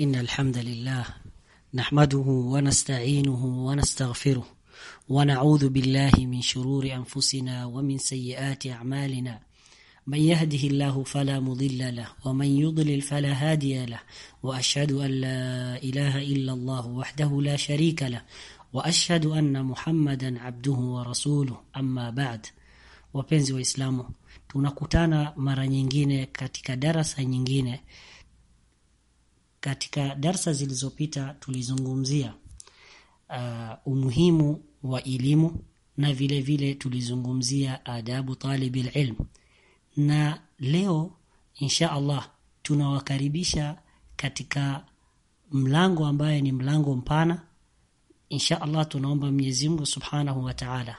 إن الحمد لله نحمده ونستعينه ونستغفره ونعوذ بالله من شرور أنفسنا ومن سيئات أعمالنا. من يهده الله فلا مضل له ومن يضلل فلا هادي له وأشهد أن لا إله إلا الله وحده لا شريك له وأشهد أن محمدا عبده ورسوله. أما بعد wapenzi waislamu tunakutana mara nyingine katika darasa nyingine katika darsa zilizopita tulizungumzia uh, umuhimu wa elimu na vile vile tulizungumzia adabu talibil ilm. Na leo insha allah tunawakaribisha katika mlango ambaye ni mlango mpana. Insha allah tunaomba mwenyezi mungu subhanahu wa taala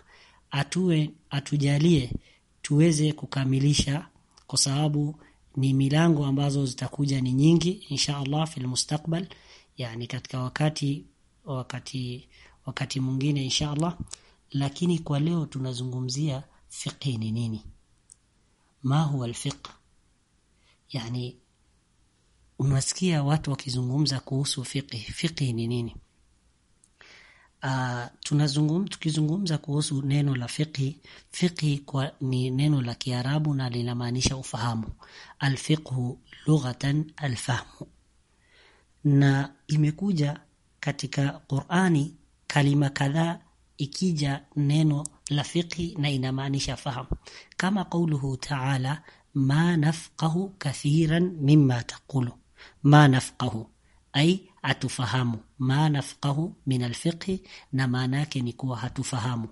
atue atujalie tuweze kukamilisha kwa sababu ni milango ambazo zitakuja ni nyingi insha allah fil mustakbal yani katika wakati wakati wakati mwingine insha allah. Lakini kwa leo tunazungumzia fiqhi ni nini? Ma huwa alfiqh? Yani unasikia watu wakizungumza kuhusu fiqhi. Fiqhi ni nini Uh, tunazungum, tukizungumza kuhusu neno la fiqhi. Fiqhi kwa ni neno la Kiarabu na linamaanisha ufahamu. Alfiqhu lughatan alfahmu, na imekuja katika Qur'ani kalima kadhaa ikija neno la fiqhi na inamaanisha fahamu, kama qauluhu ta'ala ma nafqahu kathiran mimma taqulu, ma nafqahu. Ai hatufahamu ma nafqahu min alfiqhi na maana yake ni kuwa hatufahamu.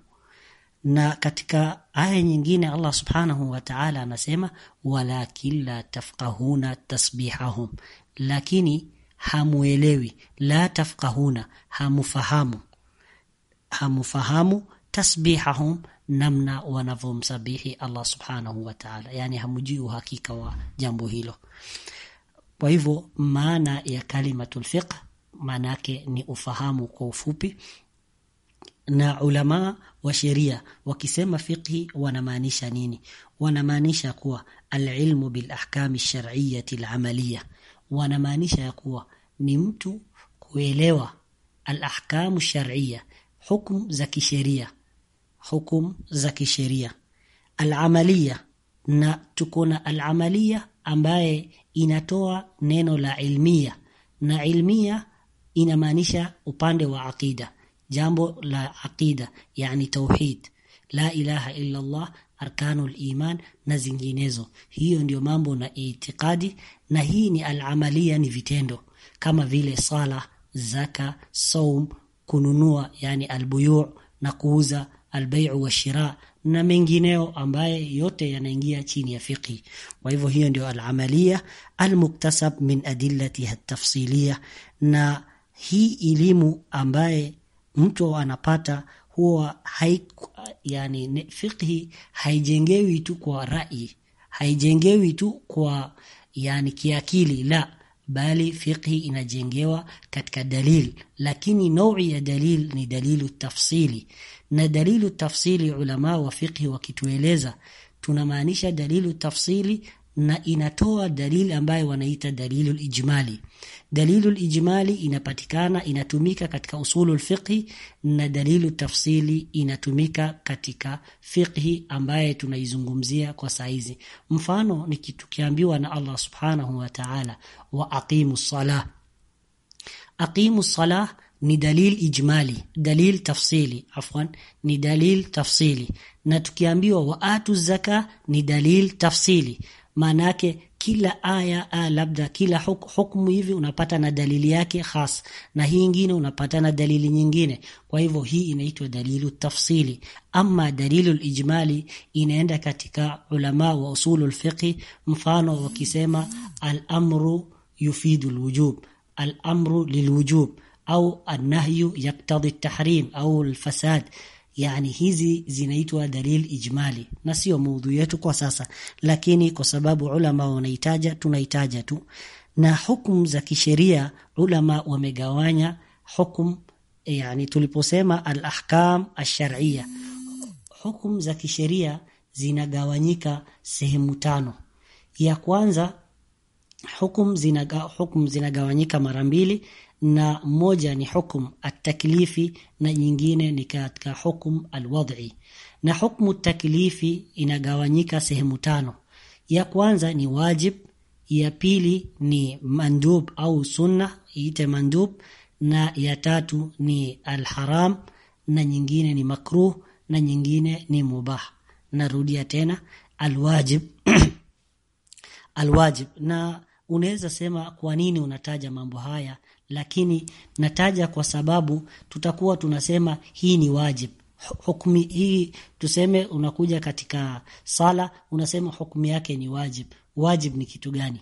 Na katika aya nyingine Allah subhanahu wa ta'ala anasema walakin la tafqahuna tasbihahum. Lakini hamuelewi. La tafqahuna hamufahamu. Hamufahamu tasbihahum namna wanavyomsabihi Allah subhanahu wa ta'ala. Yani hamujui uhakika wa jambo hilo kwa hivyo maana ya kalimatul fiqh maana yake ni ufahamu kwa ufupi, na ulama wa sheria wakisema fiqhi wanamaanisha nini? Wanamaanisha kuwa alilmu bil ahkami shar'iyyati al-amaliyya, wanamaanisha ya kuwa ni mtu kuelewa al ahkamu shar'iyya, hukum za kisheria, hukum za kisheria al-amaliyya, na tuko na ambaye inatoa neno la ilmia na ilmia inamaanisha upande wa aqida. Jambo la aqida yani tauhid. La ilaha illa Allah arkanul iman na zinginezo. Hiyo ndio mambo na itikadi na hii ni alamalia ni vitendo. Kama vile sala zaka saum kununua yani albuyu na kuuza albayu wa shira na mengineo ambaye yote yanaingia chini ya fiqhi. Kwa hivyo hiyo ndio alamalia almuktasab min adillatiha tafsilia, na hii elimu ambaye mtu anapata huwa hai, yani fiqhi haijengewi tu kwa rai, haijengewi tu kwa yani kiakili la bali fiqhi inajengewa katika dalil, lakini naui ya dalil ni dalilu tafsili na dalilu tafsili ulama wa fiqhi wakitueleza tunamaanisha dalilu tafsili na inatoa dalili ambayo wanaita dalilu ijmali. Dalilu lijmali inapatikana inatumika katika usulu fiqhi na dalilu tafsili inatumika katika fiqhi ambaye tunaizungumzia kwa saizi. Mfano ni tukiambiwa na Allah subhanahu wa ta'ala wa aqimu salah. Aqimu salah ni dalil ijmali, dalil tafsili, afwan, ni dalil tafsili. Na tukiambiwa wa atu zaka ni dalil tafsili. Maana yake kila aya a, labda kila huk, hukumu hivi unapata na dalili yake khas, na hii ingine unapata na dalili nyingine. Kwa hivyo hii inaitwa dalilu tafsili. Ama dalilu ijmali inaenda katika ulama wa usulul fiqhi, mfano wakisema al-amru yufidu al-wujub, al-amru lilwujub au annahyu yaktadhi tahrim au alfasad yani hizi zinaitwa dalil ijmali na sio maudhu yetu kwa sasa lakini kwa sababu ulama wanaitaja tunaitaja tu. Na hukumu za kisheria ulama wamegawanya hukum yani tuliposema al-ahkam ashariya, hukumu za kisheria zinagawanyika sehemu tano. Ya kwanza hukumu zinaga, hukumu zinagawanyika mara mbili na moja ni hukum ataklifi na nyingine ni katika hukum alwad'i. Na hukmu taklifi inagawanyika sehemu tano. Ya kwanza ni wajib ya pili ni mandub au sunna iite mandub na ya tatu ni alharam na nyingine ni makruh na nyingine ni mubah. Narudia tena alwajib. Alwajib. Na unaweza sema kwa nini unataja mambo haya lakini nataja kwa sababu tutakuwa tunasema hii ni wajib. Hukumi hii tuseme unakuja katika sala unasema hukumi yake ni wajib. Wajib ni kitu gani?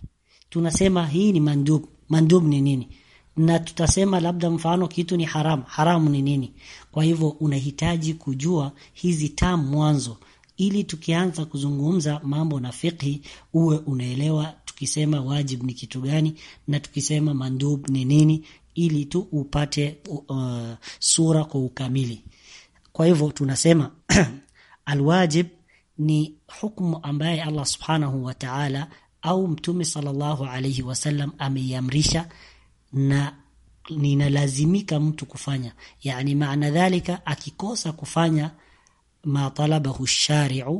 Tunasema hii ni mandub. Mandub ni nini? Na tutasema labda mfano kitu ni haram. Haramu ni nini? Kwa hivyo unahitaji kujua hizi tam mwanzo ili tukianza kuzungumza mambo na fiqhi uwe unaelewa tukisema wajib ni kitu gani na tukisema mandub ni nini ili tu upate uh, sura kwa ukamili. Kwa hivyo tunasema alwajib ni hukumu ambaye Allah subhanahu wa ta'ala au mtume sallallahu alayhi wasallam ameiamrisha na ninalazimika mtu kufanya. Yani maana dhalika akikosa kufanya ma talabahu shari'u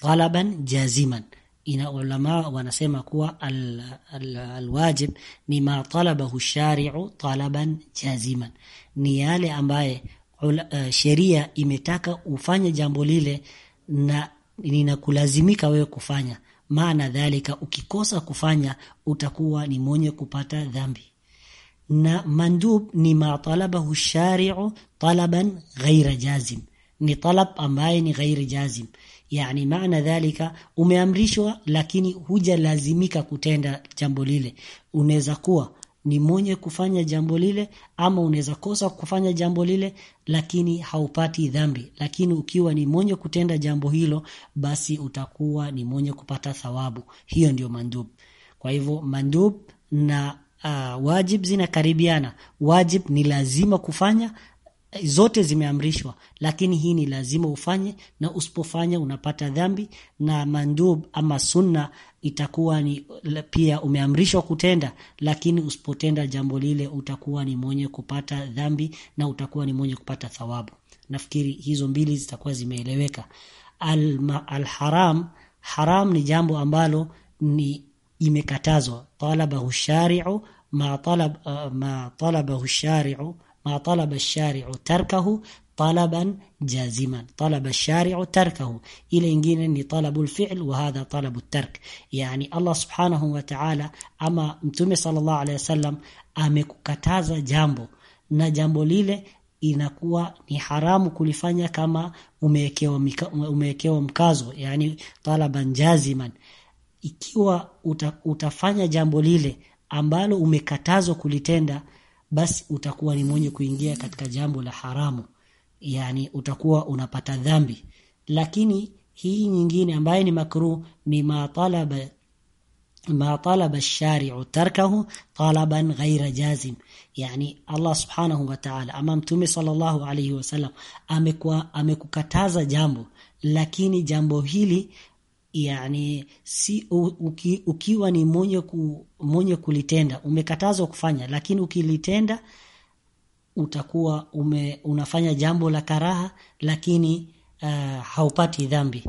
talaban jaziman. Ina ulama wanasema kuwa alwajib al, al ni ma talabahu shari'u talaban jaziman. Ni yale ambaye uh, sheria imetaka ufanye jambo lile na ninakulazimika wewe kufanya. Maana dhalika ukikosa kufanya utakuwa ni mwenye kupata dhambi na mandub ni matalabahu shari'u talaban ghaira jazim. Ni talab ambaye ni ghairi jazim. Yani maana dhalika umeamrishwa lakini hujalazimika kutenda jambo lile. Unaweza kuwa ni mwenye kufanya jambo lile ama unaweza kosa kufanya jambo lile lakini haupati dhambi. Lakini ukiwa ni mwenye kutenda jambo hilo basi utakuwa ni mwenye kupata thawabu. Hiyo ndio mandub. Kwa hivyo mandub na uh, wajib zinakaribiana. Wajib ni lazima kufanya zote zimeamrishwa lakini hii ni lazima ufanye na usipofanya unapata dhambi na mandub ama sunna itakuwa ni pia umeamrishwa kutenda lakini usipotenda jambo lile utakuwa ni mwenye kupata dhambi na utakuwa ni mwenye kupata thawabu. Nafikiri hizo mbili zitakuwa zimeeleweka. Alharam al haram ni jambo ambalo ni imekatazwa. Talabahu shari'u ma talab uh, ma talabahu shari'u ma talaba shari'u tarkahu talaban jaziman, talaba shari'u tarkahu. Ile ingine ni talabu lfil wa hadha talabu tark. Yani Allah subhanahu wa ta'ala ama Mtume sallallahu alayhi wasallam amekukataza jambo. Na jambo lile inakuwa ni haramu kulifanya kama umewekewa umewekewa mkazo, yani talaban jaziman ikiwa uta, utafanya jambo lile ambalo umekatazwa kulitenda, basi utakuwa ni mwenye kuingia katika jambo la haramu, yani utakuwa unapata dhambi. Lakini hii nyingine ambayo ni makruh ni matalaba ma talaba shari'u tarkahu talaban ghaira jazim, yani Allah subhanahu wa ta'ala ama Mtume sallallahu alayhi wasallam amekuwa amekukataza jambo, lakini jambo hili yani si uki, ukiwa ni mwenye ku, mwenye kulitenda umekatazwa kufanya lakini ukilitenda utakuwa ume, unafanya jambo la karaha lakini uh, haupati dhambi.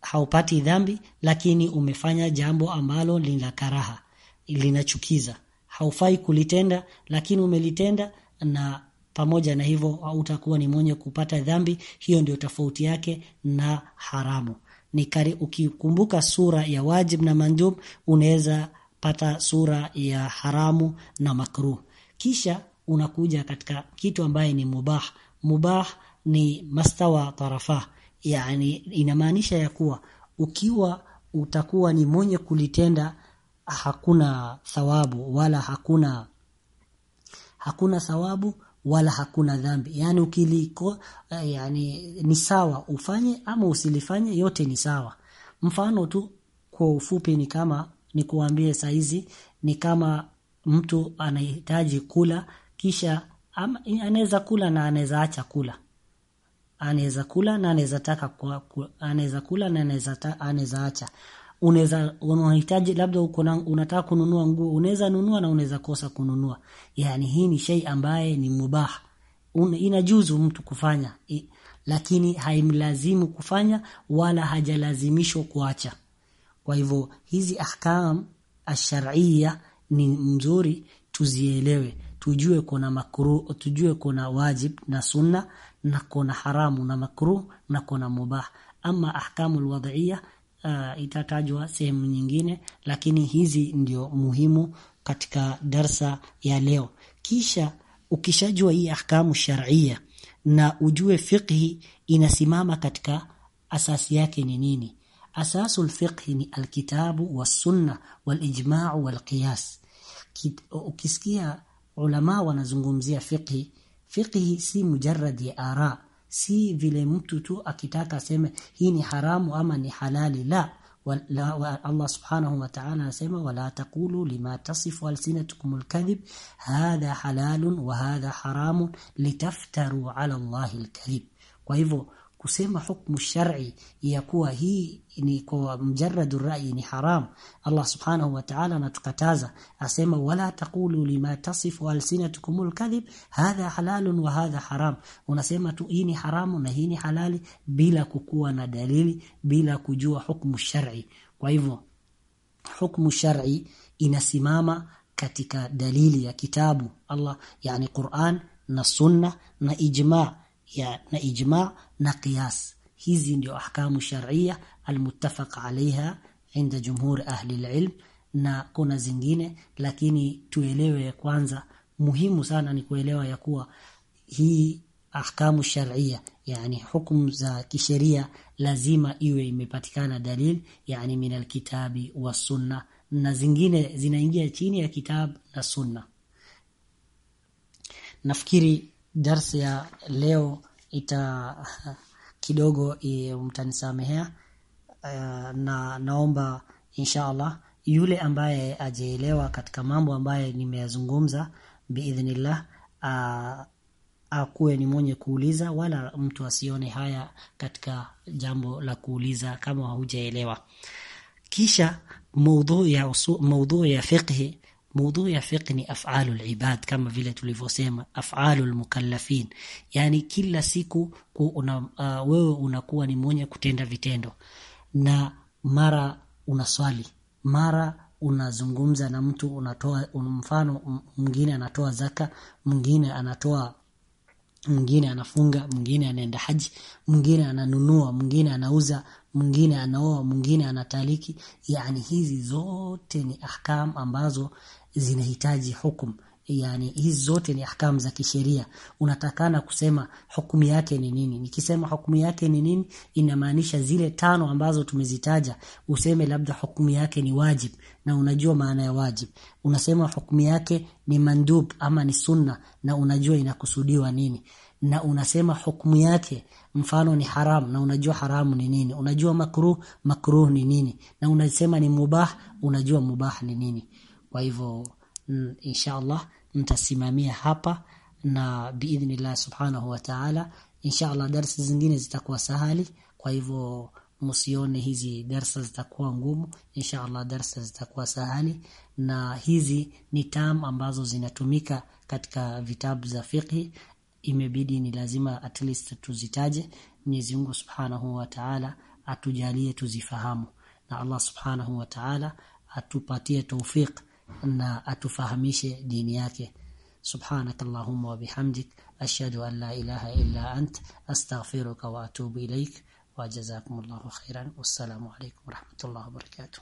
Haupati dhambi lakini umefanya jambo ambalo lina karaha linachukiza. Haufai kulitenda lakini umelitenda na pamoja na hivyo utakuwa ni mwenye kupata dhambi. Hiyo ndio tofauti yake na haramu ni kari, ukikumbuka sura ya wajib na mandub unaweza pata sura ya haramu na makruh. Kisha unakuja katika kitu ambaye ni mubah. Mubah ni mastawa tarafa. Yani inamaanisha ya kuwa ukiwa utakuwa ni mwenye kulitenda hakuna thawabu wala hakuna hakuna thawabu wala hakuna dhambi. Yani ukiliko yani ni sawa ufanye ama usilifanye yote ni sawa. Mfano tu kwa ufupi ni kama ni kuambie saizi ni kama mtu anahitaji kula kisha anaweza kula na anaweza acha kula. Anaweza kula na anaweza taka anaweza kula na anaweza acha unaweza unahitaji labda uko na unataka kununua nguo unaweza nunua na unaweza kosa kununua. Yani hii ni shei ambaye ni mubah. Inajuzu mtu kufanya. I, lakini haimlazimu kufanya wala hajalazimishwa kuacha. Kwa hivyo hizi ahkam ashar'iyya ni mzuri tuzielewe. Tujue kuna makruh tujue kuna wajib na sunna na kuna haramu na makruh na kuna mubah. Ama ahkamu wad'iyya uh, itatajwa sehemu nyingine lakini hizi ndio muhimu katika darsa ya leo. Kisha ukishajua hii ahkamu sharia na ujue fiqhi inasimama katika asasi yake ni nini. Asasu lfiqhi ni alkitabu wasunna walijma'u walqiyas ukisikia ulama wanazungumzia fiqhi fiqhi si mujarad ya ara si vile mtu tu akitaka aseme hii ni haramu ama ni halali. La wala, Allah subhanahu wa ta'ala anasema wala taqulu lima tasifu alsinatukum alkadhib hadha halalun wa hadha haramun litaftaru ala Allahi alkadhib. Kwa hivyo kusema hukumu shar'i ya kuwa hii ni kwa mjarradu rai ni haram. Allah subhanahu wa ta'ala anatukataza asema wala taqulu lima tasifu alsinatukum alkadhib hadha halalun wa hadha haram. Unasema tu hii ni haramu na hii ni halali bila kukuwa na dalili bila kujua hukumu shar'i. Kwa hivyo hukumu shar'i inasimama katika dalili ya kitabu Allah yani Qur'an na sunna na ijma' ya na ijma na qiyas. Hizi ndio ahkamu sharia almuttafaq alaiha inda jumhur ahli alilm na kuna zingine lakini tuelewe kwanza muhimu sana ni kuelewa ya kuwa hii ahkamu sharia, yani hukumu za kisheria lazima iwe imepatikana dalil yani min alkitabi wa sunna na zingine zinaingia chini ya kitabu na sunna nafikiri darsa ya leo ita kidogo mtanisamehea. Uh, na naomba insha Allah yule ambaye ajeelewa katika mambo ambaye nimeyazungumza biidhnillah akuwe ni mwenye kuuliza wala mtu asione haya katika jambo la kuuliza kama hujaelewa. Kisha maudhu ya ya fiqhi Maudhui ya fiqh ni afalu ibad, kama vile tulivyosema afalu mukallafin, yani kila siku una, uh, wewe unakuwa ni mwenye kutenda vitendo, na mara unaswali, mara unazungumza na mtu, unatoa mfano, mwingine anatoa zaka, mwingine anatoa mwingine anafunga, mwingine anaenda haji, mwingine ananunua, mwingine anauza, mwingine anaoa, mwingine anataliki. Yani hizi zote ni ahkam ambazo zinahitaji hukumu yani hizi zote ni ahkamu za kisheria. Unatakana kusema hukumu yake ni nini. Nikisema hukumu yake ni nini inamaanisha zile tano ambazo tumezitaja useme labda hukumu yake ni wajib na unajua maana ya wajib. Unasema hukumu yake ni mandub ama ni sunna na unajua inakusudiwa nini. Na unasema hukumu yake mfano ni haram na unajua haramu ni nini. Unajua makruh makruh ni nini. Na unasema ni mubah unajua mubah ni nini kwa hivyo insha Allah nitasimamia hapa na biidhnillah subhanahu wa ta'ala. Insha Allah zingine zitakuwa sahali. Kwa hivyo msione hizi darsa zitakuwa ngumu. Insha Allah darsa zitakuwa sahali. Na hizi ni tam ambazo zinatumika katika vitabu za fiqh imebidi ni lazima at least tuzitaje. Mwenyezi Mungu Subhanahu wa Ta'ala atujalie tuzifahamu. Na Allah Subhanahu wa Ta'ala atupatie tawfik na atufahamishe dini yake subhanak allahumma wa bihamdik ashhadu an la ilaha illa ant astaghfiruka wa atubu ilaik wa jazakumullahu khairan wassalamu alaykum wa rahmatullahi wa barakatuh